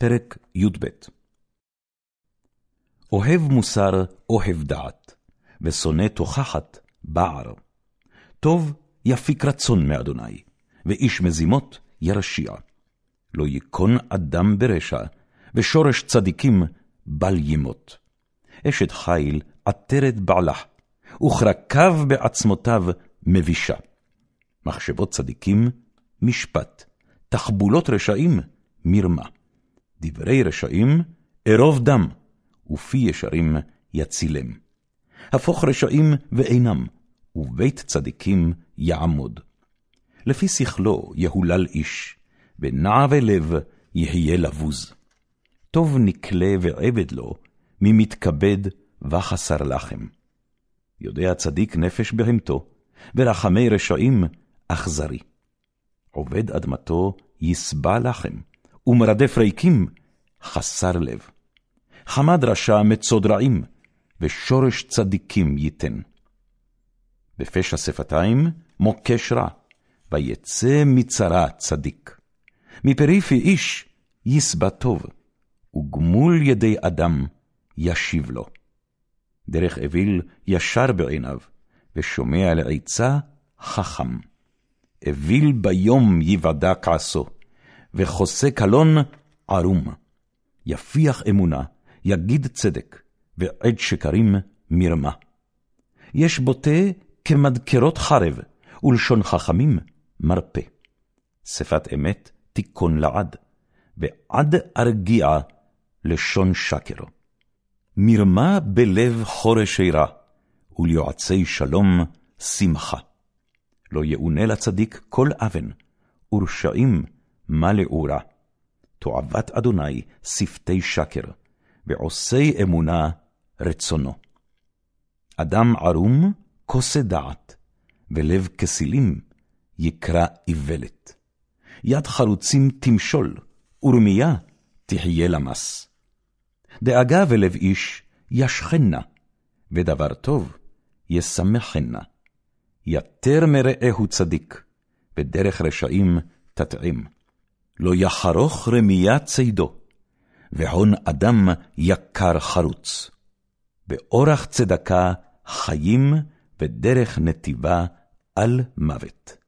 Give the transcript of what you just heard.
פרק י"ב אוהב מוסר אוהב דעת, ושונא תוכחת בער. טוב יפיק רצון מאדוני, ואיש מזימות ירשיע. לא ייכון אדם ברשע, ושורש צדיקים בל ימות. אשת חיל עטרת בעלה, וכרקיו בעצמותיו מבישה. מחשבות צדיקים, משפט, תחבולות רשעים, מרמה. דברי רשעים, ארוב דם, ופי ישרים יצילם. הפוך רשעים ואינם, ובית צדיקים יעמוד. לפי שכלו יהולל איש, ונעבי לב יהיה לבוז. טוב נקלה ועבד לו, ממתכבד וחסר לחם. יודע צדיק נפש בהמתו, ורחמי רשעים אכזרי. עובד אדמתו יסבע לחם, ומרדף ריקים חסר לב. חמד רשע מצוד רעים, ושורש צדיקים ייתן. בפשע שפתיים מוקש רע, ויצא מצרה צדיק. מפריפי איש יסבע טוב, וגמול ידי אדם ישיב לו. דרך אוויל ישר בעיניו, ושומע לעצה חכם. אוויל ביום יוודע כעסו, וחוסה קלון ערום. יפיח אמונה, יגיד צדק, ועד שקרים מרמה. יש בוטה כמדקרות חרב, ולשון חכמים מרפא. שפת אמת תיכון לעד, ועד ארגיע לשון שקר. מרמה בלב חורש רע, וליועצי שלום שמחה. לא יאונה לצדיק כל אבן, ורשעים מה לעורה. תועבת אדוני שפתי שקר, ועושי אמונה רצונו. אדם ערום כוסה דעת, ולב כסילים יקרא איוולת. יד חרוצים תמשול, ורמיה תחיה למס. דאגה ולב איש ישכנה, ודבר טוב ישמחנה. יתר מרעהו צדיק, ודרך רשעים תטעים. לא יחרוך רמיה צידו, והון אדם יקר חרוץ. באורח צדקה חיים, ודרך נתיבה על מוות.